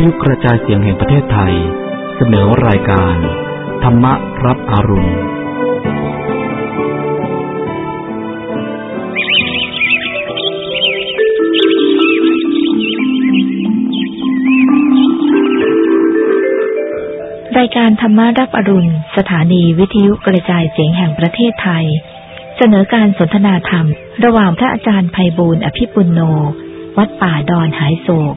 วิทยุกระจายเสียงแห่งประเทศไทย เสนอรายการ ธรรมรับอรุณ รายการธรรมารับอรุณ สถานีวิทยุกระจายเสียงแห่งประเทศไทย เสนอการสนทนาธรรม ระหว่างพระอาจารย์ไพบูลอภิปุณโน วัดป่าดอนหายโศก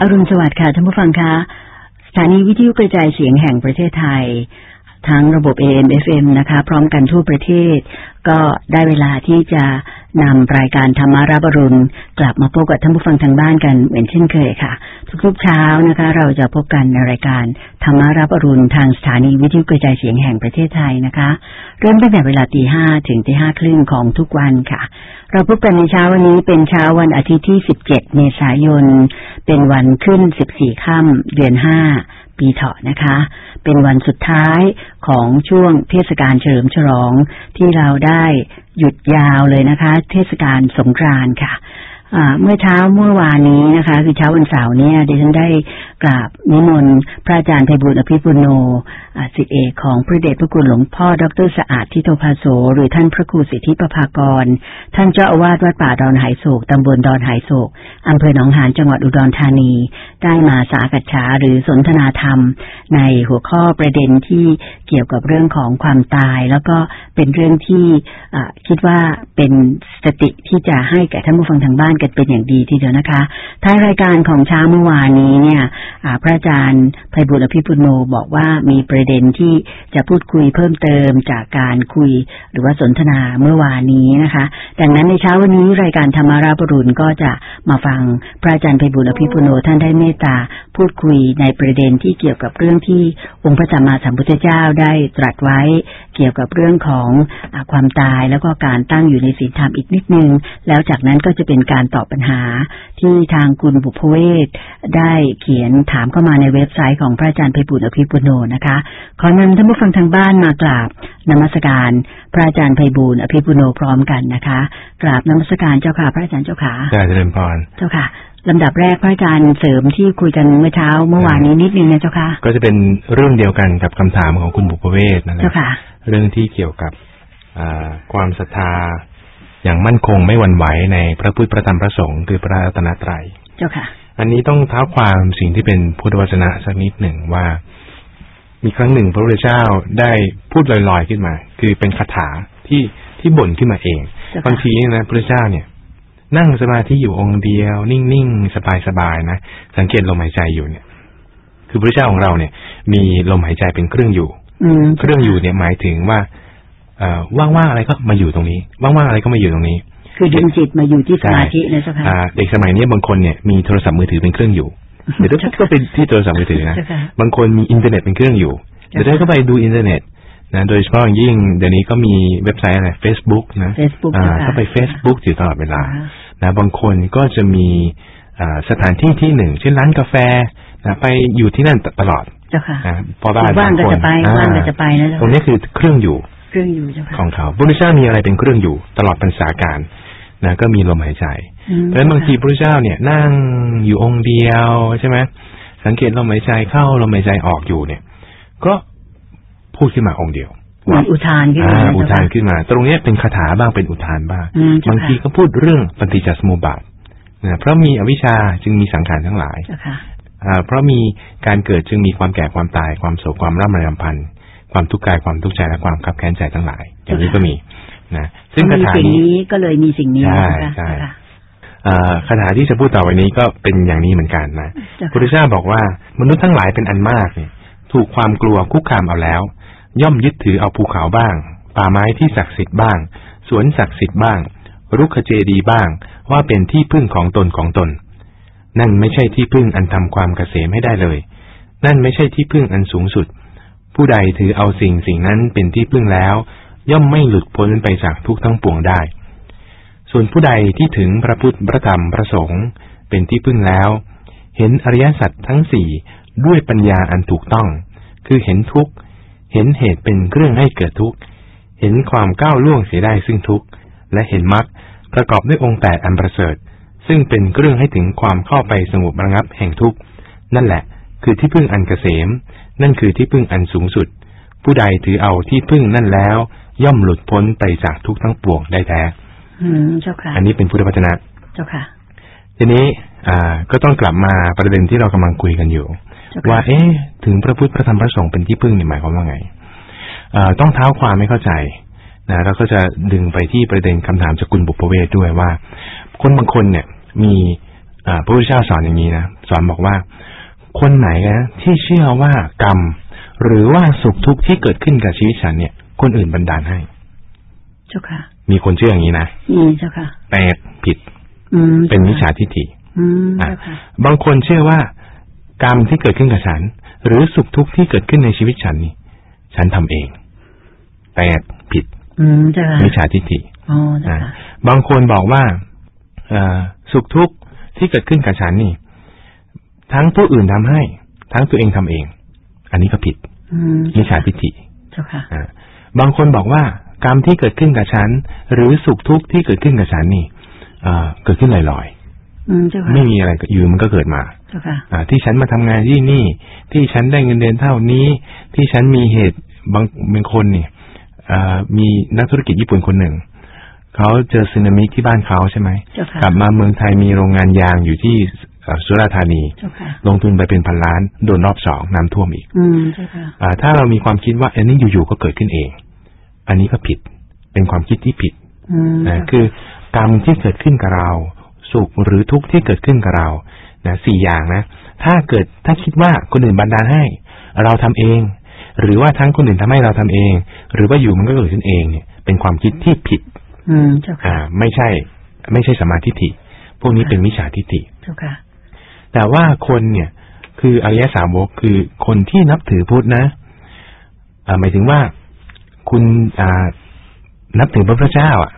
อรุณสวัสดิ์ค่ะท่านผู้ฟังคะสถานีวิทยุกระจายเสียงแห่งประเทศไทย ทั้งระบบ AM FM นะคะ พร้อมกันทั่วประเทศ ก็ได้เวลาที่จะนำรายการธรรมารับรุณ กลับมาพบกับท่านผู้ฟังทางบ้านกันเหมือนเช่นเคยค่ะ ทุกๆเช้านะคะ เราจะพบกันในรายการธรรมารับรุณทางสถานีวิทยุกระจายเสียงแห่งประเทศไทยนะคะ เริ่มตั้งแต่เวลาตีห้าถึงตีห้าครึ่งของทุกวันค่ะ เราพบกันในเช้าวันนี้เป็นเช้าวันอาทิตย์ที่ 17 เมษายน เป็นวันขึ้น 14 ค่ำเดือน 5 ปีเถาะนะคะ เป็นวันสุดท้ายของช่วงเทศกาลเฉลิมฉลองที่เราได้หยุดยาวเลยนะคะ เทศกาลสงกรานต์ค่ะ เมื่อเช้าเมื่อวานนี้นะคะ คือเช้าวันเสาร์เนี่ยดิฉันได้กราบนิมนต์พระอาจารย์ไพบุญอภิปุโนสิทธิเอกของพระเดชพระคุณหลวงพ่อดรสะอาดทิโตภาโสหรือท่านพระครูสิทธิประภากร ท่านเจ้าอาวาสวัดป่าดอนหายโศกตำบลดอนหายโศกอำเภอหนองหานจังหวัดอุดรธานี ได้มาสากัจฉาหรือสนทนาธรรม ในหัวข้อประเด็นที่เกี่ยวกับเรื่องของความตาย แล้วก็เป็นเรื่องที่คิดว่าเป็นสติที่จะให้แก่ท่านผู้ฟังทางบ้านกันเป็นอย่างดีทีเดียวนะคะ ท้ายรายการของเช้าเมื่อวานนี้เนี่ยพระอาจารย์ไพบุตรอภิปุโนบอกว่ามีประเด็นที่จะพูดคุยเพิ่มเติมจากการคุยหรือว่าสนทนาเมื่อวานนี้นะคะ ดังนั้นในเช้าวันนี้รายการธรรมาราบรุณก็จะมาฟังพระอาจารย์ไพบุตรอภิปุโนท่านได้เมตตาพูดคุยในประเด็นที่เกี่ยวกับเรื่องที่องค์พระสัมมาสัมพุทธเจ้าได้ตรัสไว้ กี่ยวกับเรื่องของอความตายแล้วก็การตั้งอยู่ในศีลธรรมอีกนิดนึง แล้วจากนั้นก็จะเป็นการตอบปัญหาที่ทางคุณบุพเวศได้เขียนถามเข้ามาในเว็บไซต์ของพระอาจารย์ไพบุตรอภิปุโนนะคะ ขอนำท่านผู้ฟังทางบ้านมากราบนมัสการพระอาจารย์ไพบูลอภิปุโนพร้อมกันนะคะ กราบนมัสการเจ้าค่ะพระอาจารย์เจ้าค่ะได้เจริญพรเจ้าค่ะ ลำดับแรกพระอาจารย์เสริมที่คุยกันเมื่อเช้าเมื่อวานนี้นิดนึงนะเจ้าค่ะ ก็จะเป็นเรื่องเดียวกันกับคำถามของคุณบุพเวศนั่นแหละเจ้าค่ะ เรื่องที่เกี่ยวกับความศรัทธาอย่างมั่นคงไม่หวั่นไหวในพระพุทธพระธรรมพระสงฆ์คือพระรัตนตรัย เจ้าค่ะ อันนี้ต้องเท้าความสิ่งที่เป็นพุทธวจนะสักนิดหนึ่งว่า มีครั้งหนึ่งพระพุทธเจ้าได้พูดลอยๆขึ้นมา คือเป็นคาถาที่ที่บ่นขึ้นมาเองบางทีนะพระพุทธเจ้าเนี่ย นั่งสมาธิอยู่องค์เดียว นิ่งๆ สบายๆนะ สังเกตลมหายใจอยู่เนี่ย คือพระเจ้าของเราเนี่ย มีลมหายใจเป็นเครื่องอยู่อืมเครื่องอยู่เนี่ยหมายถึงว่าเอ่อว่างๆอะไรก็มาอยู่ตรงนี้ ว่างๆอะไรก็มาอยู่ตรงนี้ คือดึงจิตมาอยู่ที่สมาธินะเจ้าค่ะอ่าเด็กสมัยนี้บางคนเนี่ยมีโทรศัพท์มือถือเป็นเครื่องอยู่เดี๋ยวก็เป็นที่โทรศัพท์มือถือนะเจ้าค่ะบางคนมีอินเทอร์เน็ตเป็นเครื่องอยู่เดี๋ยวได้ก็ไปดูอินเทอร์เน็ตนะโดยเฉพาะอย่างยิ่งเดี๋ยวนี้ก็มีเว็บไซต์อะไร Facebook นะ Facebook อ่าเจ้าค่ะก็ไป Facebook อยู่ตลอดเวลาอ่า นะบางคนก็จะมีอ่าสถานที่ที่หนึ่งเช่นร้านกาแฟนะไปอยู่ที่นั่นตลอดเจ้าค่ะนะพอบ้านว่างก็บคนจะไปอ่ว่างก็จะไปนะเจ้าตรงนี้คือเครื่องอยู่เครื่องอยู่เจ้าค่ะของเขาพระพุทธเจ้ามีอะไรเป็นเครื่องอยู่ ตลอดพรรษาการนะก็มีลมหายใจอืมเพราะฉะนั้นบางทีพระพุทธเจ้าเนี่ยนั่งอยู่องค์เดียวใช่ไหมสังเกตลมหายใจเข้าลมหายใจออกอยู่เนี่ย ก็พูดขึ้นมาองค์เดียวเห มือนอุทานขึ้นอ่ามาอุทานขึ้นมา ตรงเนี้ยเป็นคาถาบ้างเป็นอุทานบ้างอืมเจ้าบางค่ะทีก็พูดเรื่องปฏิจจสมุปบาทนะเพราะมีอวิชชาจึงมีสังขารทั้งหลายเจ้าค่ะอ่าเพราะมีการเกิดจึงมีความแก่ความตายความโศกความร่ำไรรำพันความทุกข์กายความทุกข์ใจและความขับแค้นใจทั้งหลาย อย่างนี้ก็มีนะซึ่งคามีถาสิ่งนี้นี้ก็เลยมีสิ่งนี้ใช่เจ้าใช่ค่ะอ่าคาถาที่จะพูดต่อไปนี้ก็เป็นอย่างนี้เหมือนกันนะเจ้าพุทธค่ะเจ้าบอกว่ามนุษย์ทั้งหลายเป็นอันมากเนี่ยถูกความกลัวคุกคามเอาแล้ว ย่อมยึดถือเอาภูเขาบ้าง ป่าไม้ที่ศักดิ์สิทธิ์บ้าง สวนศักดิ์สิทธิ์บ้าง รุกขเจดีย์บ้าง ว่าเป็นที่พึ่งของตนของตน นั่นไม่ใช่ที่พึ่งอันทำความเกษมให้ได้เลย นั่นไม่ใช่ที่พึ่งอันสูงสุด ผู้ใดถือเอาสิ่งสิ่งนั้นเป็นที่พึ่งแล้ว ย่อมไม่หลุดพ้นไปจากทุกข์ทั้งปวงได้ ส่วนผู้ใดที่ถึงพระพุทธพระธรรมพระสงฆ์เป็นที่พึ่งแล้ว เห็นอริยสัจทั้งสี่ด้วยปัญญาอันถูกต้อง คือเห็นทุกข์ เห็นเหตุเป็นเครื่องให้เกิดทุกข์ เห็นความก้าวล่วงเสียได้ซึ่งทุกข์ และเห็นมรรคประกอบด้วยองค์แปดอันประเสริฐ ซึ่งเป็นเครื่องให้ถึงความเข้าไปสงบระงับแห่งทุกข์ นั่นแหละ คือที่พึ่งอันเกษม นั่นคือที่พึ่งอันสูงสุด ผู้ใดถือเอาที่พึ่งนั่นแล้ว ย่อมหลุดพ้นไปจากทุกข์ทั้งปวงได้แท้อืมเจ้าค่ะอันนี้เป็นพุทธวจนะ เจ้าค่ะ ทีนี้อ่าก็ต้องกลับมาประเด็นที่เรากำลังคุยกันอยู่เจ้าค่ะ ว่าเอ๊ะถึงพระพุทธพระธรรมพระสงฆ์เป็นที่พึ่งนี่หมายความว่าไงเอ่อต้องเท้าความไม่เข้าใจนะเราก็จะดึงไปที่ประเด็นคำถามจากกุลบุปเวทด้วยว่า คนบางคนเนี่ย มีอ่าพระพุทธเจ้าสอนอย่างนี้นะสอนบอกว่า คนไหนนะที่เชื่อว่ากรรม หรือว่าสุขทุกข์ที่เกิดขึ้นกับชีวิตฉันเนี่ย คนอื่นบันดาลให้ เจ้าค่ะ มีคนเชื่ออย่างนี้นะนี่เจ้าค่ะแต่ผิดอืมเป็นมิจฉาทิฏฐิอืมอะเจ้าค่ะบางคนเชื่อว่า กรรมที่เกิดขึ้นกับฉัน หรือสุขทุกข์ที่เกิดขึ้นในชีวิตฉันนี่ ฉันทำเอง แต่ผิดอืมเจ้าค่ะมิจฉาทิฏฐิอ๋อเจ้าอะค่ะบางคนบอกว่าเอ่อสุขทุกข์ที่เกิดขึ้นกับฉันนี่ ทั้งผู้อื่นทำให้ ทั้งตัวเองทำเอง อันนี้ก็ผิดอืมมิจฉาทิฏฐิเจ้าค่ะอะบางคนบอกว่ากรรมที่เกิดขึ้นกับฉัน หรือสุขทุกข์ที่เกิดขึ้นกับฉันนี่เอ่อเกิดขึ้นลอยอืมเจ้าๆค่ะไม่มีอะไรอยู่มันก็เกิดมาเจ้าค่ะ อ่า ที่ฉันมาทำงานที่นี่ ที่ฉันได้เงินเดือนเท่านี้ ที่ฉันมีเหตุบางบางคนเนี่ยอ่ามีนักธุรกิจญี่ปุ่นคนหนึ่งเขาเจอสึนามิที่บ้านเขาใช่ไหมเจ้าค่ะกลับมาเมืองไทยมีโรงงานยางอยู่ที่เอ่อสุราษฎร์ธานีเจ้าค่ะลงทุนไปเป็นพันล้านโดนรอบสองน้ำท่วมอีกอืมเจ้าค่ะอ่าถ้าเรามีความคิดว่าอันนี้อยู่ๆก็เกิดขึ้นเอง อันนี้ก็ผิดเป็นความคิดที่ผิดอืมนะเจ้าคือกรรมที่เกิดขึ้นกับเรา สุขหรือทุกข์ที่เกิดขึ้นกับเรา นะสี่อย่างนะ ถ้าเกิดถ้าคิดว่าคนอื่นบันดาลให้ เราทำเอง หรือว่าทั้งคนอื่นทำให้เราทำเอง หรือว่าอยู่มันก็เกิดขึ้นเองเนี่ย เป็นความคิดที่ผิด อืมเจ้าอ่าค่ะไม่ใช่ ไม่ใช่สมาธิฏฐิพวกนี้เป็นมิจฉาทิฏฐิเจ้าค่ะ แต่ว่าคนเนี่ย คืออริยสาวกคือคนที่นับถือพุทธนะอ่าหมายถึงว่าคุณอ่านับถือพระพุทธเจ้า อะ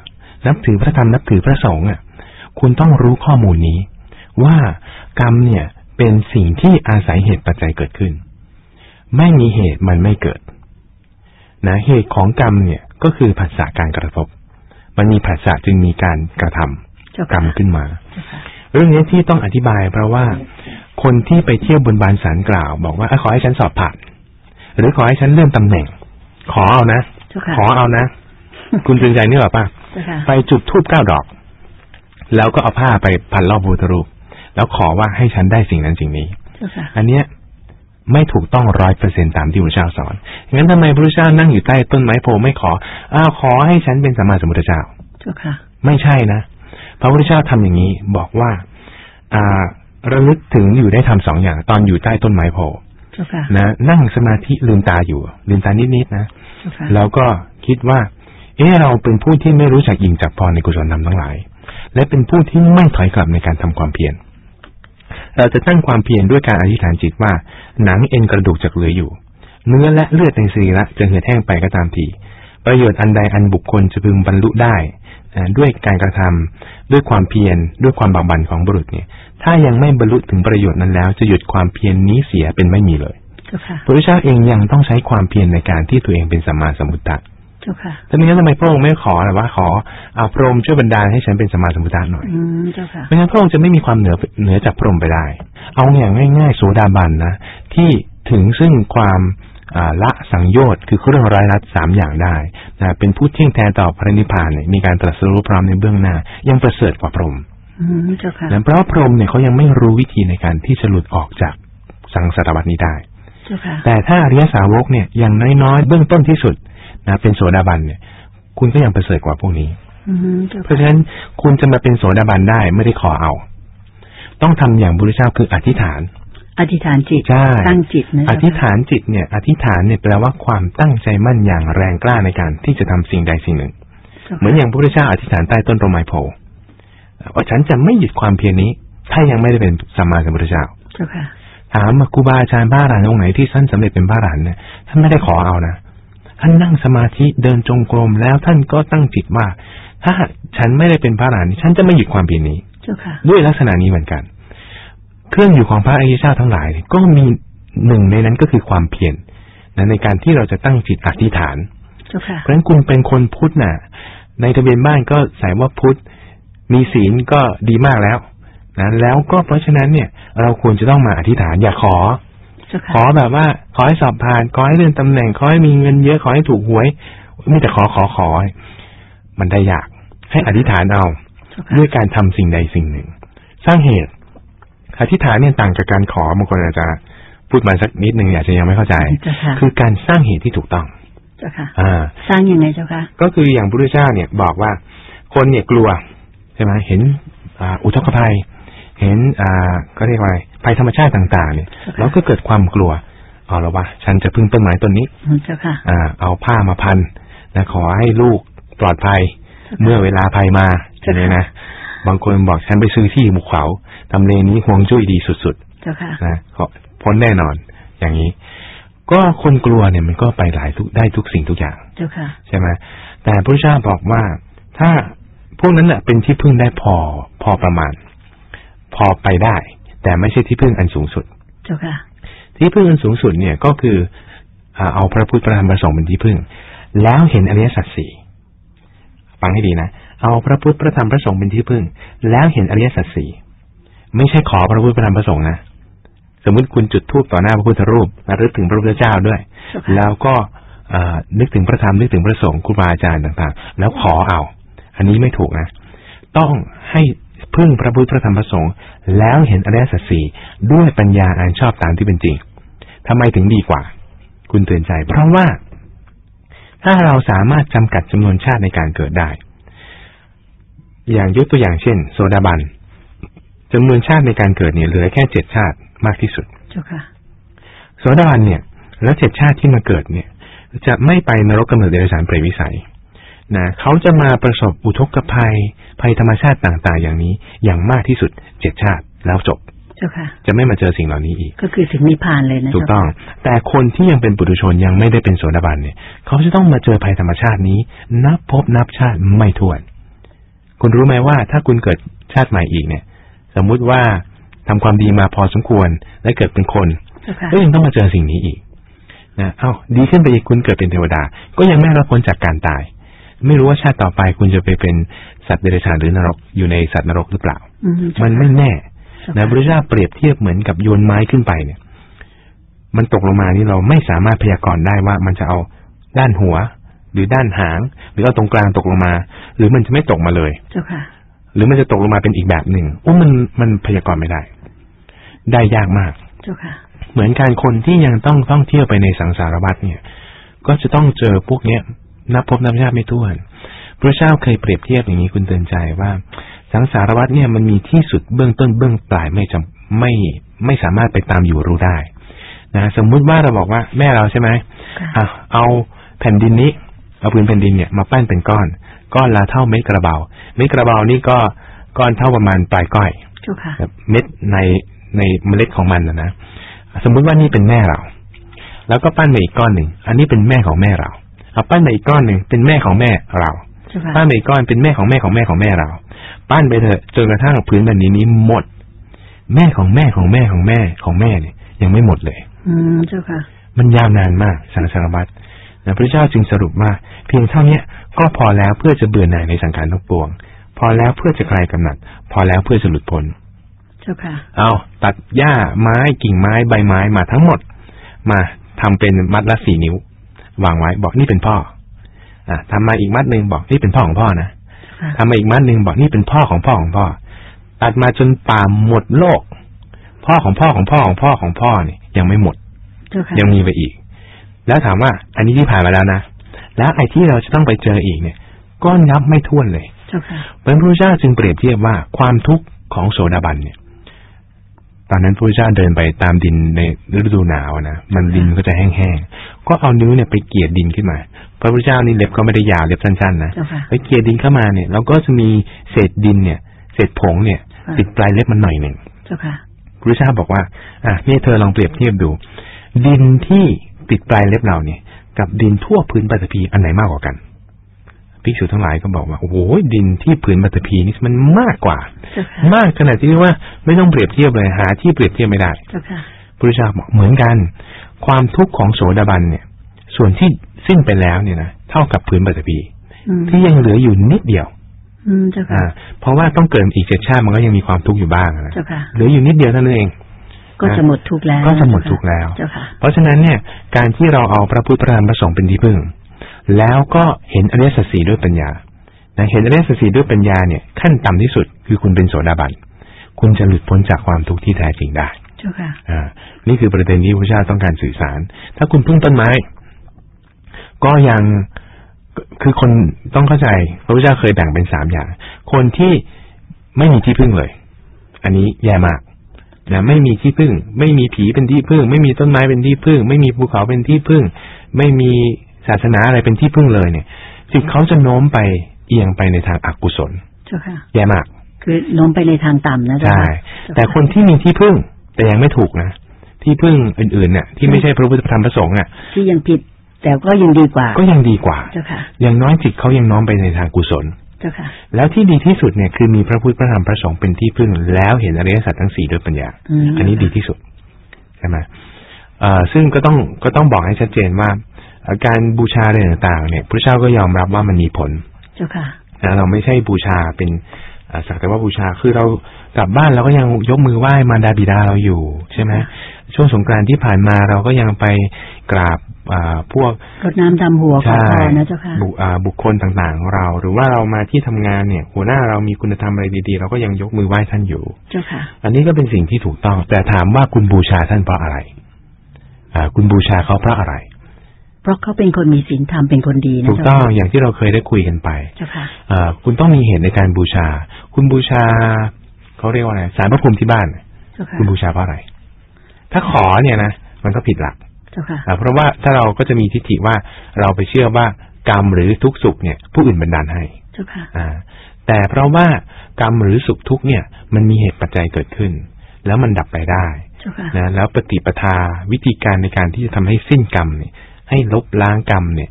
นับถือพระธรรมนับถือพระสงฆ์อะ คุณต้องรู้ข้อมูลนี้ ว่ากรรมเนี่ยเป็นสิ่งที่อาศัยเหตุปัจจัยเกิดขึ้น ไม่มีเหตุมันไม่เกิด นะเหตุของกรรมเนี่ยก็คือผัสสะการกระทบ มันมีผัสสะจึงมีการกระทำเจ้ากรค่ะรมขึ้นมาเจ้าค่ะเรื่องนี้ที่ต้องอธิบายเพราะว่าคนที่ไปเที่ยวบนบานสารกล่าว บอกว่าอะขอให้ฉันสอบผ่าน หรือขอให้ฉันเลื่อนตำแหน่ง ขอเอานะเจ้าค่ะขอเอานะ คุณตื่นใจนึกออกปะเจ้าค่ะไปจุดทูบเก้าดอก แล้วก็เอาผ้าไปพันรอบพระพุทธรูป แล้วขอว่าให้ฉันได้สิ่งนั้นสิ่งนี้เจ้าค่ะอันเนี้ยไม่ถูกต้องร้อยเปอร์เซ็นตามที่พระเจ้าสอนงั้นทำไมพระเจ้านั่งอยู่ใต้ต้นไม้โพธิ์ไม่ขออ้าวขอให้ฉันเป็นสัมมาสัมพุทธเจ้าเจ้าค่ะไม่ใช่นะ พระพุทธเจ้าทำอย่างนี้บอกว่า อ่าระลึกถึงอยู่ได้ทำสองอย่าง ตอนอยู่ใต้ต้นไม้โพธิ์เจ้าค่ะนะนั่งสมาธิลืมตาอยู่ ลืมตานิดๆนะเจ้าค่ะแล้วก็คิดว่า เออเราเป็นผู้ที่ไม่รู้จักยิงจากพรในกุศลธรรมทั้งหลาย และเป็นผู้ที่ไม่ถอยกลับในการทำความเพียร เราจะตั้งความเพียรด้วยการอธิษฐานจิตว่า หนังเอ็นกระดูกจะเหลืออยู่ เนื้อและเลือดในสรีระจะเหือดแห้งไปก็ตามทีประโยชน์อันใดอันบุคคลจะพึงบรรลุได้นะด้วยการกระทำด้วยความเพียรด้วยความบากบั่นของบุรุษเนี่ย ถ้ายังไม่บรรลุถึงประโยชน์นั้นแล้ว จะหยุดความเพียรนนี้เสียเป็นไม่มีเลยเจ้าค่ะพระพุทธเจ้าเองยังต้องใช้ความเพียรในการที่ตัวเองเป็นสัมมาสัมพุทธะ เจ้าค่ะถ้าไม่งั้นทำไมพระองค์ไม่ขอหรือว่าขออาพรหมช่วยบันดาลให้ฉันเป็นสมมาสมพุทธะหน่อยอืมเจ้าค่ะไม่งั้นพระองค์จะไม่มีความเหนือเหนือจากพรหมไปได้ เอาอย่างง่ายๆโสดาบันนะที่ถึงซึ่งความอ่าละสังโยชน์คือเครื่องร้อยรัดสามอย่างได้นะเป็นผู้เที่ยงแท้ต่อพระนิพพานเนี่ยมีการตรัสรู้พร้อมในเบื้องหน้า ยังประเสริฐกว่าพรหมอืมเจ้าค่ะนะเพราะพรหมเนี่ยเขายังไม่รู้วิธีในการที่จะหลุดออกจากสังสารวัฏนี้ได้เจ้าค่ะแต่ถ้าอริยสาวกเนี่ยอย่างน้อยๆเบื้องต้นที่สุด นะเป็นโสดาบันเนี่ย คุณก็ยังประเสริฐกว่าพวกนี้อืมเจ้าเพราะค่ะฉะนั้นคุณจะมาเป็นโสดาบันได้ไม่ได้ขอเอา ต้องทำอย่างบุรุษเจ้าคืออธิษฐาน อธิษฐานจิตใช่ตั้งจิตนะอเจ้าค่ะธิษฐานจิตเนี่ย อธิษฐานเนี่ยแปลว่าความตั้งใจมั่นอย่างแรงกล้าในการที่จะทำสิ่งใดสิ่งหนึ่งจ้าค่ะเหมือนอย่างพระพุทธเจ้าอธิษฐานใต้ต้นโรไมโพธิ์ว่าฉันจะไม่หยุดความเพียรนี้ ถ้ายังไม่ได้เป็นสัมมาสัมพุทธเจ้าเจ้าค่ะถามว่าครูบาอาจารย์พระอรหันต์องค์ไหนที่ท่านสำเร็จเป็นพระอรหันต์เนี่ยท่านไม่ได้ขอเอานะ ท่านนั่งสมาธิเดินจงกรมแล้วท่านก็ตั้งจิตว่า ถ้าฉันไม่ได้เป็นพระอรหันต์ฉันจะไม่หยุดความเพียรนี้เจ้าค่ะด้วยลักษณะนี้เหมือนกัน เครื่องอยู่ของพระอริยเจ้าทั้งหลายเนี่ยก็มีหนึ่งในนั้นก็คือความเพียรนะในการที่เราจะตั้งจิตอธิษฐานเจ้าค่ะเพราะฉะนั้นคุณเป็นคนพุทธน่ะ ในทะเบียนบ้านก็ใส่ว่าพุทธมีศีลก็ดีมากแล้วนะแล้วก็เพราะฉะนั้นเนี่ย เราควรจะต้องมาอธิษฐานอย่าขอเจ้า ขค่ะอแบบว่า ขอให้สอบผ่านขอให้เลื่อนตำแหน่งขอให้มีเงินเยอะขอให้ถูกหวยไม่แต่ขอขอขอ มันได้ยาก ให้อธิษฐานเอาเจ้าค่ะด้วยการทำสิ่งใดสิ่งหนึ่ง สร้างเหตุ อธิษฐานเนี่ยต่างจากการขอบางคนอาจจะพูดมาสักนิดหนึ่งอาจจะยังไม่เข้าใจเจ้าค่ะคือการสร้างเหตุที่ถูกต้องเจ้าค่ะอ่าสร้างยังไงเจ้าค่ะก็คืออย่างพระพุทธเจ้าเนี่ยบอกว่า คนเนี่ยกลัวใช่ไหมเห็นอ่าอุทกภัย เห็นอ่าก็เรียกว่าอะไร ภัยธรรมชาติต่างๆ เนี่ยค่ะแล้วก็เกิดความกลัวเอาละวะฉันจะพึ่งต้นไม้ต้นนี้อืมเจ้าค่ะอ่า เอาผ้ามาพันนะขอให้ลูกปลอดภัย เมื่อเวลาภัยมาค่ะเนี่ยนะบางคนบอกฉันไปซื้อที่บุกเขาทำเลนี้ห่วงจุ้ยดีสุดเจ้าค่ะๆนะขอพ้นแน่นอน อย่างนี้ ก็คนกลัวเนี่ยมันก็ไปหลายทุกได้ทุกสิ่งทุกอย่างเจ้าค่ะใช่ไหมแต่พระเจ้าบอกว่าถ้าพวกนั้นน่ะเป็นที่พึ่งได้พอพอประมาณ พอไปได้ แต่ไม่ใช่ที่พึ่งอันสูงสุด เจ้าค่ะ ที่พึ่งอันสูงสุดเนี่ยก็คืออ่าเอาพระพุทธพระธรรมพระสงฆ์เป็นที่พึ่ง แล้วเห็นอริยสัจสี่ฟังให้ดีนะ เอาพระพุทธพระธรรมพระสงฆ์เป็นที่พึ่ง แล้วเห็นอริยสัจสี่ไม่ใช่ขอพระพุทธพระธรรมพระสงฆ์นะ สมมติคุณจุดธูปต่อหน้าพระพุทธรูประลึกถึงพระพุทธเจ้าด้วยเจ้าค่ะแล้วก็เอ่อนึกถึงพระธรรมนึกถึงพระสงฆ์ครูบาอาจารย์ต่างๆ แล้วขอเอา อันนี้ไม่ถูกนะ ต้องให้พึ่งพระพุทธพระธรรมพระสงฆ์ แล้วเห็นอริยสัจสี่ด้วยปัญญาอันชอบตามที่เป็นจริงทำไมถึงดีกว่า คุณเตือนใจ เพราะว่า ถ้าเราสามารถจำกัดจำนวนชาติในการเกิดได้ อย่างยกตัวอย่างเช่น โซดาบันจำนวนชาติในการเกิดเนี่ยเหลือแค่เจ็ดชาติมากที่สุดเจ้าค่ะโสดาบันเนี่ย แล้วเจ็ดชาติที่มาเกิดเนี่ย จะไม่ไปนรกกำเนิดเดรัจฉานเปรตวิสัย นะเขาจะมาประสบอุทกภัย ภัยธรรมชาติต่าง ๆ อย่างนี้อย่างมากที่สุดเจ็ดชาติแล้วจบเจ้าค่ะจะไม่มาเจอสิ่งเหล่านี้อีก ก็คือถึงนิพพานเลยนะถูกต้อง แต่คนที่ยังเป็นปุถุชนยังไม่ได้เป็นโสดาบันเนี่ย เขาจะต้องมาเจอภัยธรรมชาตินี้ นับพบนับชาติไม่ถ้วน คุณรู้ไหมว่าถ้าคุณเกิดชาติใหม่อีกเนี่ย สมมุติว่าทำความดีมาพอสมควรและเกิดเป็นคนเจ้าค่ะก็ยังต้องมาเจอสิ่งนี้อีกนะ เอาดีขึ้นไปอีกคุณเกิดเป็นเทวดา ก็ยังไม่รอดพ้นจากการตาย ไม่รู้ว่าชาติต่อไปคุณจะไปเป็นสัตว์เดรัจฉานหรือนรกอยู่ในสัตว์นรกหรือเปล่าอืมเจ้ามันค่ะไม่แน่เจ้านะค่ะพระเจ้าเปรียบเทียบเหมือนกับโยนไม้ขึ้นไปเนี่ย มันตกลงมานี่เราไม่สามารถพยากรณ์ได้ว่ามันจะเอาด้านหัว หรือด้านหาง หรือเอาตรงกลางตกลงมา หรือมันจะไม่ตกมาเลยเจ้าค่ะหรือมันจะตกลงมาเป็นอีกแบบหนึ่งโอ้มันมันพยากรณ์ไม่ได้ ได้ยากมากเจ้าค่ะเหมือนการคนที่ยังต้องต้องเที่ยวไปในสังสารวัฏเนี่ย ก็จะต้องเจอพวกเนี้ย นับพบนับชาติไม่ถ้วน พระเจ้าเคยเปรียบเทียบอย่างนี้คุณเตือนใจว่า สังสารวัฏเนี่ยมันมีที่สุดเบื้องต้นเบื้องปลายไม่จำไม่ไม่สามารถไปตามอยู่รู้ได้นะสมมุติว่าเราบอกว่าแม่เราใช่ไหมค่ะอะเอาแผ่นดินนี้เอาพื้นแผ่นดินเนี่ยมาปั้นเป็นก้อน ก้อนละเท่าเม็ดกระเบาเม็ดกระเบานี่ก็ก้อนเท่าประมาณปลายก้อยเจ้าค่ะแบบเม็ดในในเมล็ดของมันนะนะสมมุติว่านี่เป็นแม่เรา แล้วก็ปั้นมาอีกก้อนหนึ่ง อันนี้เป็นแม่ของแม่เรา เอาปั้นมาอีกก้อนหนึ่งเป็นแม่ของแม่เราเจ้าค่ะปั้นมาอีกก้อนเป็นแม่ของแม่ของแม่ของแม่เรา ปั้นไปเถอะจนกระทั่งพื้นแผ่นดินนี้หมด แม่ของแม่ของแม่ของแม่ของแม่เนี่ยยังไม่หมดเลย อืมเจ้าค่ะ มันยาวนานมากสังสารวัตรนะพระเจ้าจึงสรุปว่าเพียงเท่าเนี้ยก็พอแล้วเพื่อจะเบื่อหน่ายในสังขารทั้งปวง พอแล้วเพื่อจะคลายกำหนัด พอแล้วเพื่อจะหลุดพ้นเจ้าค่ะ เอาตัดหญ้าไม้กิ่งไม้ใบไม้มาทั้งหมด มาทำเป็นมัดละสี่นิ้ว วางไว้บอกนี่เป็นพ่อ อะทำมาอีกมัดหนึ่งบอกนี่เป็นพ่อของพ่อนะค่ะทำมาอีกมัดหนึ่งบอกนี่เป็นพ่อของพ่อของพ่อ ตัดมาจนป่าหมดโลก พ่อของพ่อของพ่อของพ่อของพ่อเนี่ยยังไม่หมดเจ้าค่ะยังมีไปอีก แล้วถามว่า อันนี้ที่ผ่านมาแล้วนะ แล้วไอ้ที่เราจะต้องไปเจออีกเนี่ย ก็นับไม่ถ้วนเลยเจ้าค่ะเพราะฉะนั้นพระพุทธเจ้าจึงเปรียบเทียบว่าความทุกข์ของโสดาบันเนี่ย ตอนนั้นพระพุทธเจ้าเดินไปตามดินในฤดูหนาวนะมันดินก็จะแห้งๆก็เอานิ้วเนี่ยไปเกลี่ยดินขึ้นมา พระพุทธเจ้านี่เล็บก็ไม่ได้ยาวเล็บสั้นๆนะเจ้าค่ะไปเกลี่ยดินเข้ามาเนี่ยเราก็จะมีเศษดินเนี่ย เศษผงเนี่ยค่ะติดปลายเล็บมันหน่อยหนึ่งเจ้าค่ะพระพุทธเจ้าบอกว่า อะนี่เธอลองเปรียบเทียบดู ดินที่ติดปลายเล็บเราเนี่ย กับดินทั่วพื้นปฐพีอันไหนมากกว่ากัน ภิกษุทั้งหลายก็บอกว่าโอ้โหดินที่พื้นปฐพีนี่มันมากกว่าเจ้าค่ะมากขนาดที่เรียกว่าไม่ต้องเปรียบเทียบเลยหา ที่เปรียบเทียบไม่ได้เจ้าค่ะพระพุทธเจ้าบอกเหมือนกัน ความทุกข์ของโสดาบันเนี่ย ส่วนที่สิ้นไปแล้วเนี่ยนะเท่ากับพื้นปฐพีอืมที่ยังเหลืออยู่นิดเดียวอืมเจ้าค่ะอ่า เพราะว่าต้องเกิดอีกเจ็ดชาติมันก็ยังมีความทุกข์อยู่บ้างนะเจ้าค่ะเหลืออยู่นิดเดียวเท่านั้นเองก็จะหมดทุกข์แล้วก็จะหมดทุกข์แล้วเจ้าค่ะเพราะฉะนั้นเนี่ย การที่เราเอาพระพุทธพระธรรมพระสงฆ์เป็นที่พึ่ง แล้วก็เห็นอริยสัจสี่ด้วยปัญญานะเห็นอริยสัจสี่ด้วยปัญญาเนี่ยขั้นต่ำที่สุดคือคุณเป็นโสดาบันคุณจะหลุดพ้นจากความทุกข์ที่แท้จริงได้เจ้าค่ะอ่านี่คือประเด็นที่พระเจ้าต้องการสื่อสาร ถ้าคุณพึ่งต้นไม้ ก็ยังคือคนต้องเข้าใจ พระพุทธเจ้าเคยแบ่งเป็นสามอย่าง คนที่ไม่มีที่พึ่งเลย อันนี้แย่มากนะไม่มีที่พึ่ง ไม่มีผีเป็นที่พึ่ง ไม่มีต้นไม้เป็นที่พึ่ง ไม่มีภูเขาเป็นที่พึ่ง ไม่มี ศาสนาอะไรเป็นที่พึ่งเลยเนี่ยจิตเขาจะโน้มไปเอียงไปในทางอกุศลเจ้าค่ะแย่มาก คือโน้มไปในทางต่ำนะเจ้าใช่ค่ะเจ้าะแต่คนที่มีที่พึ่งแต่ยังไม่ถูกนะที่พึ่งอื่นๆเนี่ยที่ไม่ใช่พระพุทธธรรมพระสงฆ์อะที่ยังผิดแต่ก็ยังดีกว่า ก็ยังดีกว่าเจ้าค่ะอย่างน้อยจิตเขายังน้อมไปในทางกุศลเจ้าค่ะ แล้วที่ดีที่สุดเนี่ยคือมีพระพุทธพระธรรมพระสงฆ์เป็นที่พึ่ง แล้วเห็นอริยสัจทั้งสี่ด้วยปัญญาอืมอันนี้ดีที่สุดใช่ไหมเอ่อซึ่งก็ต้องก็ต้องบอกให้ชัดเจนว่าเอ่อ การบูชาอะไรต่างๆ เนี่ยพระเจ้าก็ยอมรับว่ามันมีผลเจ้าค่ะนะเราไม่ใช่บูชาเป็นอ่าสักแต่ว่าบูชาคือเรากลับบ้านเราก็ยังยกมือไหว้มารดาบิดาเราอยู่ใช่ไหมช่วงสงกรานต์ที่ผ่านมาเราก็ยังไปกราบอ่าพวกรดน้ำดำหัวขอใช่พรนะเจ้าค่ะบุอ่าบุคคลต่างๆของเรา หรือว่าเรามาที่ทำงานเนี่ย หัวหน้าเรามีคุณธรรมอะไรดีๆ เราก็ยังยกมือไหว้ท่านอยู่เจ้าค่ะ อันนี้ก็เป็นสิ่งที่ถูกต้อง แต่ถามว่าคุณบูชาท่านเพราะอะไร อ่า คุณบูชาเขาเพราะอะไร เพราะเขาเป็นคนมีศีลธรรมเป็นคนดีนะถูกเจ้าต้องค่ะอย่างที่เราเคยได้คุยกันไปเจ้าค่ะอ่าคุณต้องมีเหตุในการบูชา คุณบูชาเขาเรียกว่าอะไรสารพระภูมิที่บ้านเจ้าค่ะคุณบูชาเพราะอะไร ถ้าขอเนี่ยนะมันก็ผิดหลักเจ้าค่ะอ่าเพราะว่าถ้าเราก็จะมีทิฏฐิว่าเราไปเชื่อว่ากรรมหรือทุกข์สุขเนี่ย ผู้อื่นบันดาลให้เจ้าค่ะอ่าแต่เพราะว่ากรรมหรือสุขทุกข์เนี่ย มันมีเหตุปัจจัยเกิดขึ้น แล้วมันดับไปได้เจ้าค่ะนะแล้วปฏิปทาวิธีการในการที่จะทำให้สิ้นกรรมเนี่ย ให้ลบล้างกรรมเนี่ย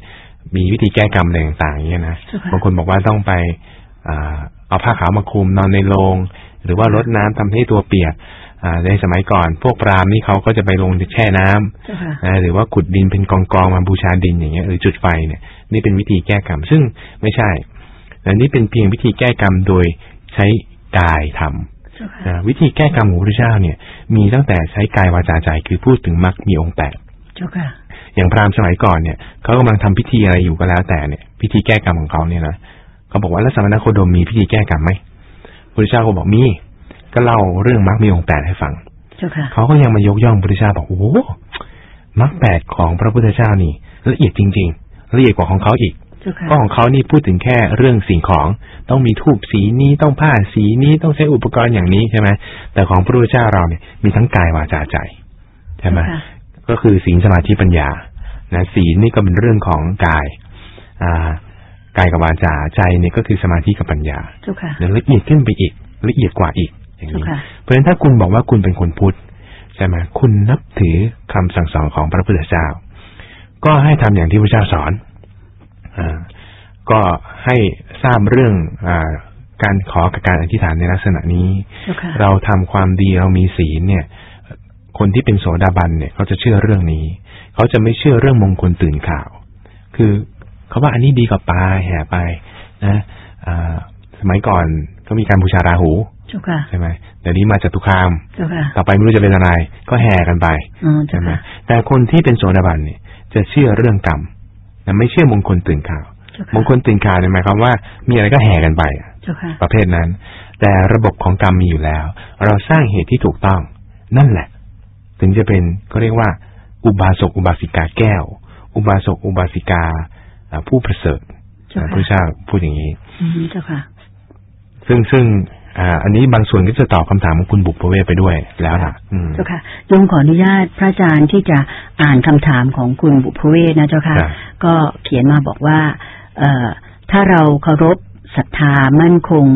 มีวิธีแก้กรรมอะไรต่างๆอย่างเงี้ยนะเจ้าค่ะบางคนบอกว่าต้องไปอ่าเอาผ้าขาวมาคลุมนอนในโรงหรือว่ารดน้ำทำให้ตัวเปียกอ่าในสมัยก่อน พวกพราหมณ์นี่เขาก็จะไปลงแช่น้ำเจ้าค่ะนะหรือว่าขุดดินเป็นกองกองๆมาบูชาดินอย่างเงี้ยหรือจุดไฟเนี่ย นี่เป็นวิธีแก้กรรม ซึ่งไม่ใช่แต่นี่เป็นเพียงวิธีแก้กรรมโดยใช้กายทำเจ้าค่ะนะวิธีแก้กรรมของพระเจ้าเนี่ย มีตั้งแต่ใช้กายวาจาใจคือพูดถึงมรรคมีองค์แปดเจ้าค่ะ อย่างพราหมณ์สมัยก่อนเนี่ยเขากำลังทำพิธีอะไรอยู่ก็แล้วแต่เนี่ย พิธีแก้กรรมของเขาเนี่ยนะเขาบอกว่าแล้วสมณโคดมมีพิธีแก้กรรมไหมพระเจ้าก็บอกมีก็เล่าเรื่องมรรคมีองค์แปดให้ฟังเจ้าค่ะเขาก็ยังมายกย่องพระพุทธเจ้าบอกโอ้โหมรรคแปดของพระพุทธเจ้านี่ละเอียดจริง ๆ ละเอียดกว่าของเขาอีกเจ้าค่ะก็ของเขานี่พูดถึงแค่เรื่องสิ่งของต้องมีทูบสีนี้ต้องผ้าสีนี้ต้องใช้อุปกรณ์อย่างนี้ใช่ไหมแต่ของพระพุทธเจ้าเราเนี่ยมีทั้งกายวาจาใจใช่ไหมเจ้าค่ะ ก็คือศีลสมาธิปัญญานะศีลนี่ก็เป็นเรื่องของกาย อ่ากายกับวาจาใจเนี่ยก็คือสมาธิกับปัญญาเจ้าค่ะแล้วละเอียดขึ้นไปอีกละเอียดกว่าอีกอย่างนี้เจ้าค่ะเพราะฉะนั้นถ้าคุณบอกว่าคุณเป็นคนพุทธใช่ไหมคุณนับถือคำสั่งสอนของพระพุทธเจ้า ก็ให้ทำอย่างที่พระเจ้าสอนอ่าก็ให้ทราบเรื่องอาการขอกับการอธิษฐานในลักษณะนี้เจ้าค่ะเราทำความดีเรามีศีลเนี่ย คนที่เป็นโสดาบันเนี่ยเขาจะเชื่อเรื่องนี้ เขาจะไม่เชื่อเรื่องมงคลตื่นข่าว คือเขาว่าอันนี้ดีกว่าปลาแห่ไป นะอ่าสมัยก่อนก็มีการบูชาราหูเจ้าค่ะใช่ไหมเดี๋ยวนี้มาจตุคามเจ้าค่ะต่อไปไม่รู้จะเป็นอะไร ก็แห่กันไปอ๋อเจ้าใช่ไหมค่ะแต่คนที่เป็นโสดาบันเนี่ย จะเชื่อเรื่องกรรมแต่ไม่เชื่อมงคลตื่นข่าวเจ้าค่ะมงคลตื่นข่าวเนี่ยหมายความว่า มีอะไรก็แห่กันไปอะเจ้าค่ะประเภทนั้น แต่ระบบของกรรมมีอยู่แล้ว เราสร้างเหตุที่ถูกต้อง นั่นแหละ ถึงจะเป็นก็เรียกว่า อุบาสกอุบาสิกาแก้ว อุบาสกอุบาสิกาอ่าผู้ประเสริฐเจ้าค่ะพระเจ้าพูดอย่างนี้อืมเจ้าค่ะ ซึ่งซึ่งอ่าอันนี้บางส่วนก็จะตอบคำถามของคุณบุพเวศไปด้วยแล้วล่ะอืมเจ้าค่ะโยมขออนุญาตพระอาจารย์ที่จะอ่านคำถามของคุณบุพเวศนะเจ้าค่ะครับก็เขียนมาบอกว่า เอ่อถ้าเราเคารพ ศรัทธามั่นคง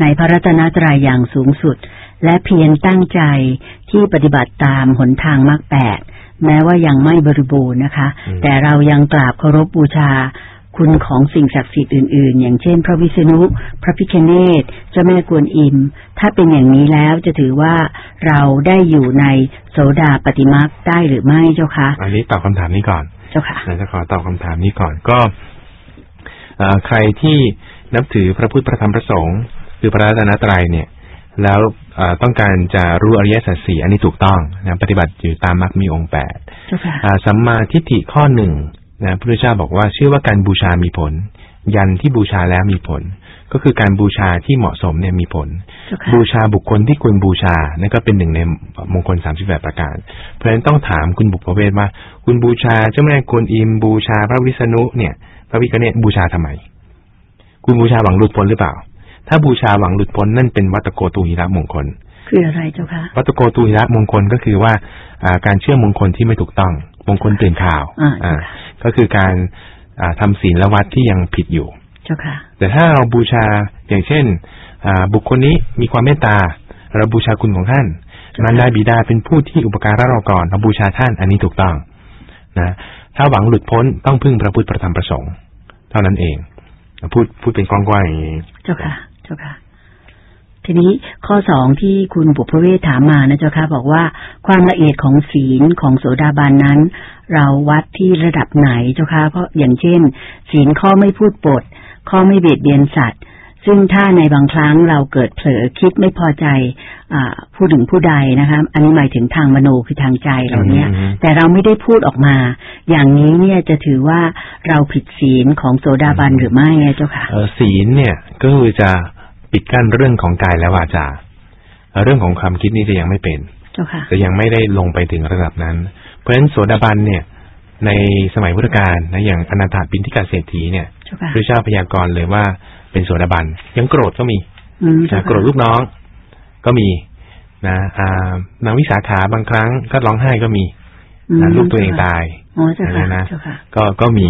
ในพระรัตนตรัยอย่างสูงสุด และเพียรตั้งใจที่ปฏิบัติตามหนทางมรรคแปดแม้ว่ายังไม่บริบูรณ์นะคะอืมแต่เรายังกราบเคารพบูชาคุณของสิ่งศักดิ์สิทธิ์อื่น ๆ อย่างเช่น พระวิษณุ พระพิคเนตเจ้าแม่กวนอิม ถ้าเป็นอย่างนี้แล้วจะถือว่าเราได้อยู่ในโสดาปฏิมักได้หรือไม่เจ้าคะอันนี้ตอบคำถามนี้ก่อน เจ้าค่ะเราจะขอตอบคำถามนี้ก่อนก็เอ่อใครที่ นับถือพระพุทธพระธรรมพระสงฆ์คือพระรัตนตรัยเนี่ย แล้วเอ่อต้องการจะรู้อริยสัจสี่อันนี้ถูกต้องนะปฏิบัติอยู่ตามมรรคมีองค์แปดเจ้าค่ะอ่าสัมมาทิฏฐิข้อหนึ่งนะพระพุทธเจ้าบอกว่าชื่อว่าการบูชามีผล ยันที่บูชาแล้วมีผล ก็คือการบูชาที่เหมาะสมเนี่ยมีผลเจ้าค่ะบูชาบุคคลที่ควรบูชานั่นก็เป็นหนึ่งในมงคลสามสิบแปดประการ เพราะฉะนั้นต้องถามคุณบุพเวศว่า คุณบูชาเจ้าแม่กวนอิมบูชาพระวิษณุเนี่ย พระวิกเนตบูชาทำไม คุณบูชาหวังหลุดพ้นหรือเปล่า ถ้าบูชาหวังหลุดพ้นนั่นเป็นวัตโกตูหิระมงคล คืออะไรเจ้าค่ะวัตโกตูหิระมงคลก็คือว่าอ่าการเชื่อมงคลที่ไม่ถูกต้อง มงคลตื่นข่าวอ่าอ่าก็คือการอ่าทำศีลและวัดที่ยังผิดอยู่ เจ้าค่ะ แต่ถ้าเราบูชาอย่างเช่นอ่าบุคคลนี้มีความเมตตาเราบูชาคุณของท่านครับมารดาบิดาเป็นผู้ที่อุปการะเราก่อนเราบูชาท่านอันนี้ถูกต้องนะถ้าหวังหลุดพ้นต้องพึ่งพระพุทธพระธรรมพระสงฆ์เท่านั้นเอง พูดพูดเป็นกว้างๆอย่างนี้เจ้าค่ะ เจ้าค่ะ ทีนี้ข้อสองที่คุณบุพเวศถามมานะเจ้าค่ะ บอกว่าความละเอียดของศีลของโสดาบันนั้น เราวัดที่ระดับไหนเจ้าค่ะเพราะอย่างเช่น ศีลข้อไม่พูดปด ข้อไม่เบียดเบียนสัตว์ ซึ่งถ้าในบางครั้งเราเกิดเผลอคิดไม่พอใจอ่าผู้ถึงผู้ใดนะคะอันนี้หมายถึงทางมโนคือทางใจเราเนี่ยอืมแต่เราไม่ได้พูดออกมา อย่างนี้เนี่ยจะถือว่าเราผิดศีลของโสดาบันหรือไม่อะเจ้าค่ะเอ่อศีลเนี่ยก็คือจะปิดกั้นเรื่องของกายและวาจาเอ่อเรื่องของความคิดนี่จะยังไม่เป็นเจ้าค่ะจะยังไม่ได้ลงไปถึงระดับนั้น เพราะฉะนั้นโสดาบันเนี่ย ในสมัยพุทธกาลนะอย่างอนาถาปินทิกาเศรษฐีเนี่ยเจ้าค่ะพระเจ้าพยากรณ์เลยว่า เป็นโสดาบัน ยังโกรธก็มีอืมนะเจ้าค่ะโกรธลูกน้องก็มีนะอ่านางวิสาขาบางครั้งก็ร้องไห้ก็มีอืมนะลูกตัวเองตายอ๋อเจ้าอะไรค่ะนะเจ้าค่ะก็ก็มี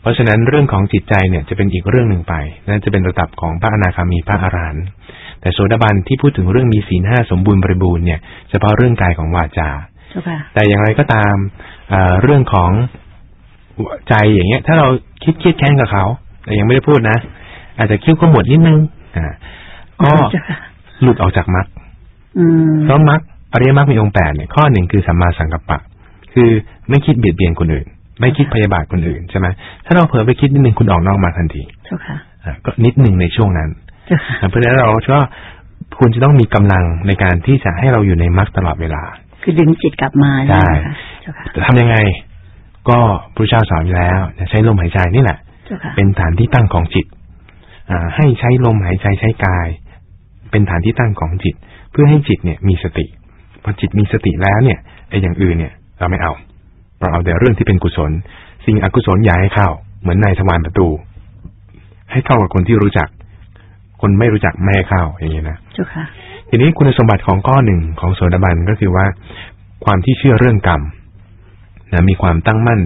เพราะฉะนั้นเรื่องของจิตใจเนี่ยจะเป็นอีกเรื่องหนึ่งไปนั่นจะเป็นระดับของพระอนาคามีพระอรหันต์แต่โสดาบันที่พูดถึงเรื่องมีศีลห้าสมบูรณ์บริบูรณ์เนี่ยเฉพาะเรื่องกายของวาจาเจ้าค่ะแต่อย่างไรก็ตามเอ่อเรื่องของใจอย่างเงี้ย ถ้าเราคิดเครียดแค้นกับเขา แต่ยังไม่ได้พูดนะ อาจจะคิ้วก็หมดนิดนึง อ่า ก็เจ้าค่ะหลุดออกจากมรรคอืมเพราะมรรคอริยมรรคมีองค์แปดเนี่ยข้อหนึ่งคือสัมมาสังกัปปะ คือไม่คิดเบียดเบียนคนอื่น ไม่คิดพยาบาทคนอื่นใช่ไหมถ้าเราเผลอไปคิดนิดนึงคุณออกนอกมาทันทีเจ้าค่ะอะก็นิดหนึ่งในช่วงนั้นเจ้าค่ะอะเพราะฉะนั้นเราก็คุณจะต้องมีกำลังในการที่จะให้เราอยู่ในมรรคตลอดเวลา คือดึงจิตกลับมาใช่เนี่ยนะคะเจ้าค่ะจะทำยังไง ก็พระเจ้าสอนอยู่แล้วใช้ลมหายใจนี่แหละเจ้าค่ะเป็นฐานที่ตั้งของจิตอ่า ให้ใช้ลมหายใจใช้กาย เป็นฐานที่ตั้งของจิต เพื่อให้จิตเนี่ยมีสติพอจิตมีสติแล้วเนี่ยไอ้อย่างอื่นเนี่ย เราไม่เอาเราเอาแต่เรื่องที่เป็นกุศล สิ่งอกุศลอย่าให้เข้า เหมือนนายทวารประตู ให้เข้ากับคนที่รู้จัก คนไม่รู้จักไม่ให้เข้าอย่างนี้นะเจ้าค่ะทีนี้คุณสมบัติของข้อหนึ่งของโสดาบันก็คือว่า ความที่เชื่อเรื่องกรรมนะมีความตั้งมั่น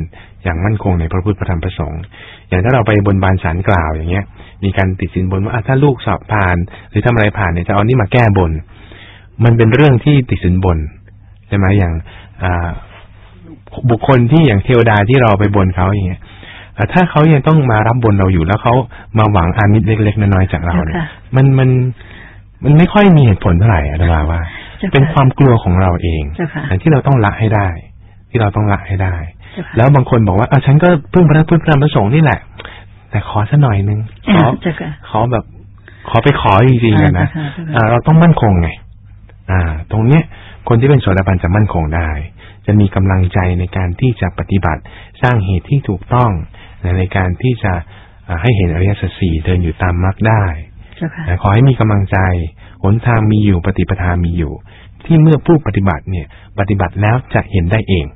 อย่างมั่นคงในพระพุทธพระธรรมพระสงฆ์อย่างถ้าเราไปบนบานสารกล่าวอย่างเงี้ย มีการติดสินบนว่าอะถ้าลูกสอบผ่าน หรือทำอะไรผ่านเนี่ยจะเอานี่มาแก้บน มันเป็นเรื่องที่ติดสินบนใช่ไหมอย่างอ่าบุคคลที่อย่างเทวดาที่เราไปบนเขาอย่างเงี้ยอะถ้าเขายังต้องมารับบนเราอยู่แล้วเขามาหวังอามิตรเล็กๆน้อยๆจากเราเนี่ยเจ้าค่ะมันมันมันไม่ค่อยมีเหตุผลเท่าไหร่อะว่าว่าเจ้าค่ะเป็นความกลัวของเราเองเจ้าค่ะที่เราต้องละให้ได้ ที่เราต้องละให้ได้เจ้าค่ะ แล้วบางคนบอกว่าอะฉันก็เพิ่งพระพุทธพระธรรมพระสงฆ์นี่แหละ แต่ขอสักหน่อยนึงขอเจ้าค่ะขอแบบ ขอไปขอจริงๆอะนะอ่าเจ้าค่ะอ่า เราต้องมั่นคงไง อ่า ตรงเนี้ย คนที่เป็นโสดาบันจะมั่นคงได้ จะมีกำลังใจในการที่จะปฏิบัติสร้างเหตุที่ถูกต้องในการที่จะอ่าให้เห็นอริยสัจสี่เดินอยู่ตามมรรคได้เจ้าค่ะนะขอให้มีกำลังใจ หนทางมีอยู่ปฏิปทามีอยู่ ที่เมื่อผู้ปฏิบัติเนี่ย ปฏิบัติแล้วจะเห็นได้เอง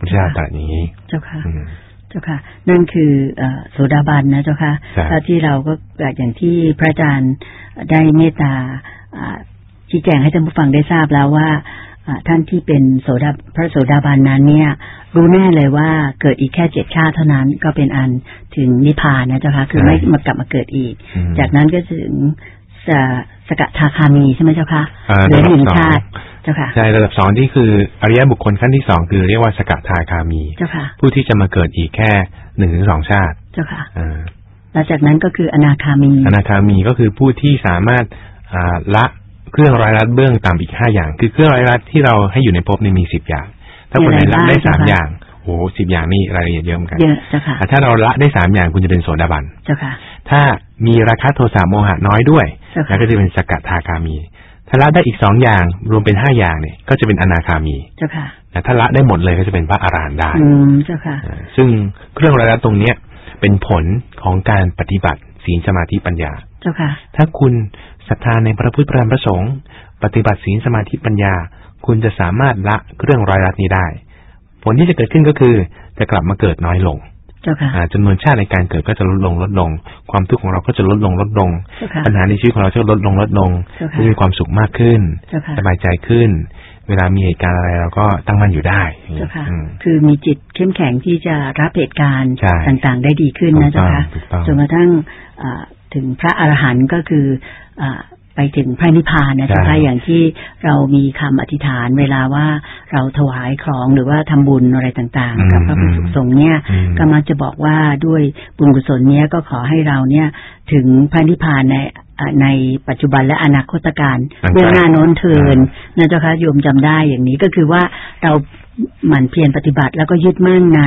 พระเจ้าตรัสอย่างนี้ เจ้าค่ะอืมเจ้าค่ะ นั่นคือเอ่อโสดาบันนะเจ้าค่ะใช่ถ้าที่เราก็อย่างที่พระอาจารย์ได้เมตตาอ่าชี้แจงให้ท่านผู้ฟังได้ทราบแล้วว่าอ่าท่านที่เป็นโสดาพระโสดาบันนั้นเนี่ย รู้แน่เลยว่าเกิดอีกแค่เจ็ดชาติเท่านั้นก็เป็นอันถึงนิพพานนะเจ้าค่ะคือไม่มากลับมาเกิดอีกอืมจากนั้นก็ถึงสะสกทาคามีใช่ไหมเจ้าค่ะอ่าเหลือหนึ่งระดับสองชาติ เจ้าค่ะใช่ระดับสองที่คืออริยบุคคลขั้นที่สองคือเรียกว่าสกทาคามี เจ้าค่ะ ผู้ที่จะมาเกิดอีกแค่หนึ่งถึงสองชาติ เจ้าค่ะอ่าแล้วจากนั้นก็คืออนาคามี อนาคามีก็คือผู้ที่สามารถอ่าละเครื่องร้อยรัดเบื้องต่ำอีกห้าอย่าง คือเครื่องร้อยรัดที่เราให้อยู่ในภพเนี่ยมีสิบอย่าง ถ้าคนไหนละได้สามอย่างโอ้สิบอย่างนี่รายละเอียดเยอะเหมือนกันเยอะเจ้าค่ะแต่ถ้าเราละได้สามอย่างคุณจะเป็นโสดาบันเจ้าค่ะ ถ้ามีราคะโทสะโมหะน้อยด้วยเจ้าค่ะแล้วก็จะเป็นสกัดทาคามี ถ้าละได้อีกสองอย่าง รวมเป็นห้าอย่างเนี่ย ก็จะเป็นอนาคามีเจ้าค่ะแต่ถ้าละได้หมดเลยก็จะเป็นพระอรหันต์ได้อืมเจ้าค่ะอ่าซึ่งเครื่องร้อยรัดตรงเนี้ยเป็นผลของการปฏิบัติศีลสมาธิปัญญา เจ้าค่ะ ถ้าคุณศรัทธาในพระพุทธพระธรรมพระสงฆ์ปฏิบัติศีลสมาธิปัญญา คุณจะสามารถละเครื่องร้อยรัดนี้ได้ ผลที่จะเกิดขึ้นก็คือจะกลับมาเกิดน้อยลงเจ้าค่ะอ่าจำนวนชาติในการเกิดก็จะลดลงลดลง ความทุกข์ของเราก็จะลดลงลดลงเจ้าค่ะปัญหาในชีวิตของเราจะลดลงลดลงเจ้าค่ะจะมีความสุขมากขึ้นเจ้าค่ะสบายใจขึ้น เวลามีเหตุการณ์อะไรเราก็ตั้งมั่นอยู่ได้เจ้าค่ะอืมคือมีจิตเข้มแข็งที่จะรับเหตุการณ์ใช่ต่างๆ ได้ดีขึ้นนะถูกต้องเจ้าค่ะถูกต้องจนกระทั่งอ่าถึงพระอรหันต์ก็คืออ่า ไปถึงพระนิพพานนะเจ้าค่ะอย่างที่เรามีคำอธิษฐานเวลาว่าเราถวายของหรือว่าทำบุญอะไรต่างๆ กับพระภิกษุสงฆ์เนี่ยอืมก็มักจะบอกว่าด้วยบุญกุศลเนี้ยก็ขอให้เราเนี่ยถึงพระนิพพานในอ่า ในปัจจุบันและอนาคตการตั้งใจเบื้องหน้าโน้นเทินอ่นะเจ้าคะโยมจำได้อย่างนี้ก็คือว่าเราหมั่นเพียรปฏิบัติแล้วก็ยึดมั่นใน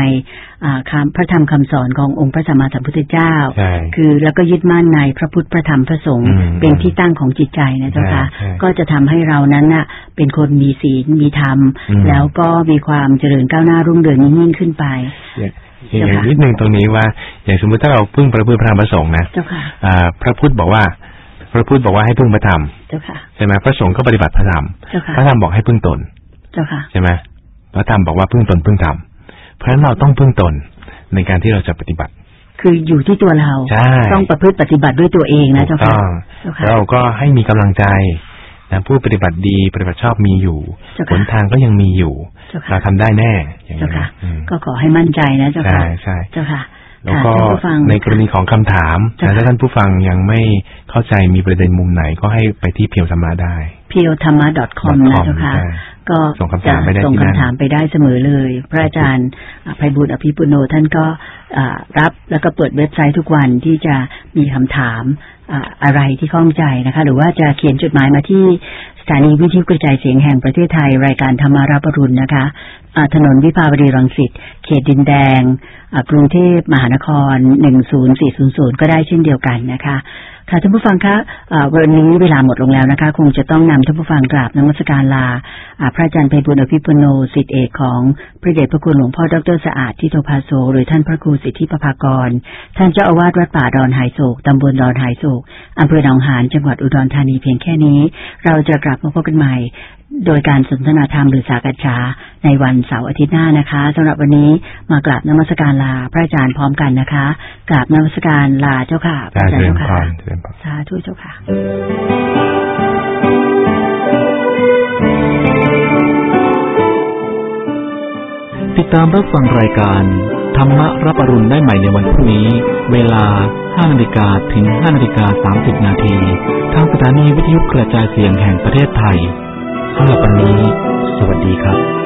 อ่าคำพระธรรมคำสอนขององค์พระสัมมาสัมพุทธเจ้าใช่คือแล้วก็ยึดมั่นในพระพุทธพระธรรมพระสงฆ์อืมเป็นที่ตั้งของจิตใจนะเจ้าคะใช่ใช่ก็จะทำให้เรานั้นน่ะเป็นคนมีศีลมีธรรมอืมแล้วก็มีความเจริญก้าวหน้ารุ่งเรืองยิ่งขึ้นไปอย่างอย่างเจ้าค่ะนิดนึงตรงนี้ว่าอย่างสมมติถ้าเราพึ่งพระพุทธพระธรรมพระสงฆ์นะเจ้าค่ะอ่าพระพุทธบอกว่า พระพุทธบอกว่าให้พึ่งพระธรรมเจ้าค่ะใช่ไหมพระสงฆ์ก็ปฏิบัติพระธรรมเจ้าค่ะพระธรรมบอกให้พึ่งตนเจ้าค่ะใช่ไหมพระธรรมบอกว่าพึ่งตนพึ่งธรรมเพราะฉะนั้นเราต้องพึ่งตนในการที่เราจะปฏิบัติ คืออยู่ที่ตัวเราใช่ต้องประพฤติปฏิบัติด้วยตัวเองนะถูเจ้ากค่ะต้องเจ้าค่ะเราก็ให้มีกำลังใจนะผู้ปฏิบัติดีปฏิบัติชอบมีอยู่เจ้าหค่ะนทางก็ยังมีอยู่เจ้าค่ะเราทำได้แน่อย่างเจ้านี้ค่ะนะอืมก็ขอให้มั่นใจนะเจ้าใช่ค่ะใช่เจ้าค่ะ แล้วก็ค่ะท่านผู้ฟังในกรณีของคำถามเจ้าค่ะนะถ้าท่านผู้ฟังยังไม่เข้าใจมีประเด็นมุมไหนก็ให้ไปที่เพียวธรรมะได้เพียวธรรมะ .com นะเจ้าค่ะใช่ก็ส่งคำถามไปได้จะส่งที่นั่นคำถามไปได้เสมอเลย พระอาจารย์อ่าไพบุญอภิปุโนท่านก็อ่ารับแล้วก็เปิดเว็บไซต์ทุกวันที่จะมีคำถาม อะไรที่ข้องใจนะคะ หรือว่าจะเขียนจดหมายมาที่สถานีวิทยุกระจายเสียงแห่งประเทศไทย รายการธรรมาราปรุณนะคะะถนนวิภาวดีรังสิตเขตดินแดงกรุงเทพมหานคร 10400 ก็ได้เช่นเดียวกันนะคะ ค่ะท่านผู้ฟังคะอ่าวันนี้เวลาหมดลงแล้วนะคะ คงจะต้องนำท่านผู้ฟังกราบนมัสการลาอ่าพระอาจารย์ไพบุญอภิปุโนสิทธิเอกของพระเดชพระคุณหลวงพ่อดรสะอาดทิโตภาโซหรือท่านพระครูสิทธิประภากร ท่านเจ้าอาวาสวัดป่าดอนหายโศกตำบลดอนหายโศกอำเภอหนองหานจังหวัดอุดรธานีเพียงแค่นี้ เราจะกลับมาพบกันใหม่ โดยการสนทนาธรรมหรือสากัจฉาในวันเสาร์อาทิตย์หน้านะคะสำหรับวันนี้มากราบนมัสการลาพระอาจารย์พร้อมกันนะคะกราบนมัสการลาเจ้าค่ะพระได้อาจารเจย์ริญเจ้าพค่ะรเจริญพรสาธุเจ้าค่ะติดตามรับฟังรายการ ธรรมรับอรุณได้ใหม่ในวันพรุ่งนี้ เวลา 5นาฬิกาถึง 5นาฬิกา30 นาทีทางสถานีวิทยุกระจายเสียงแห่งประเทศไทย สำหรับวันนี้ สวัสดีครับ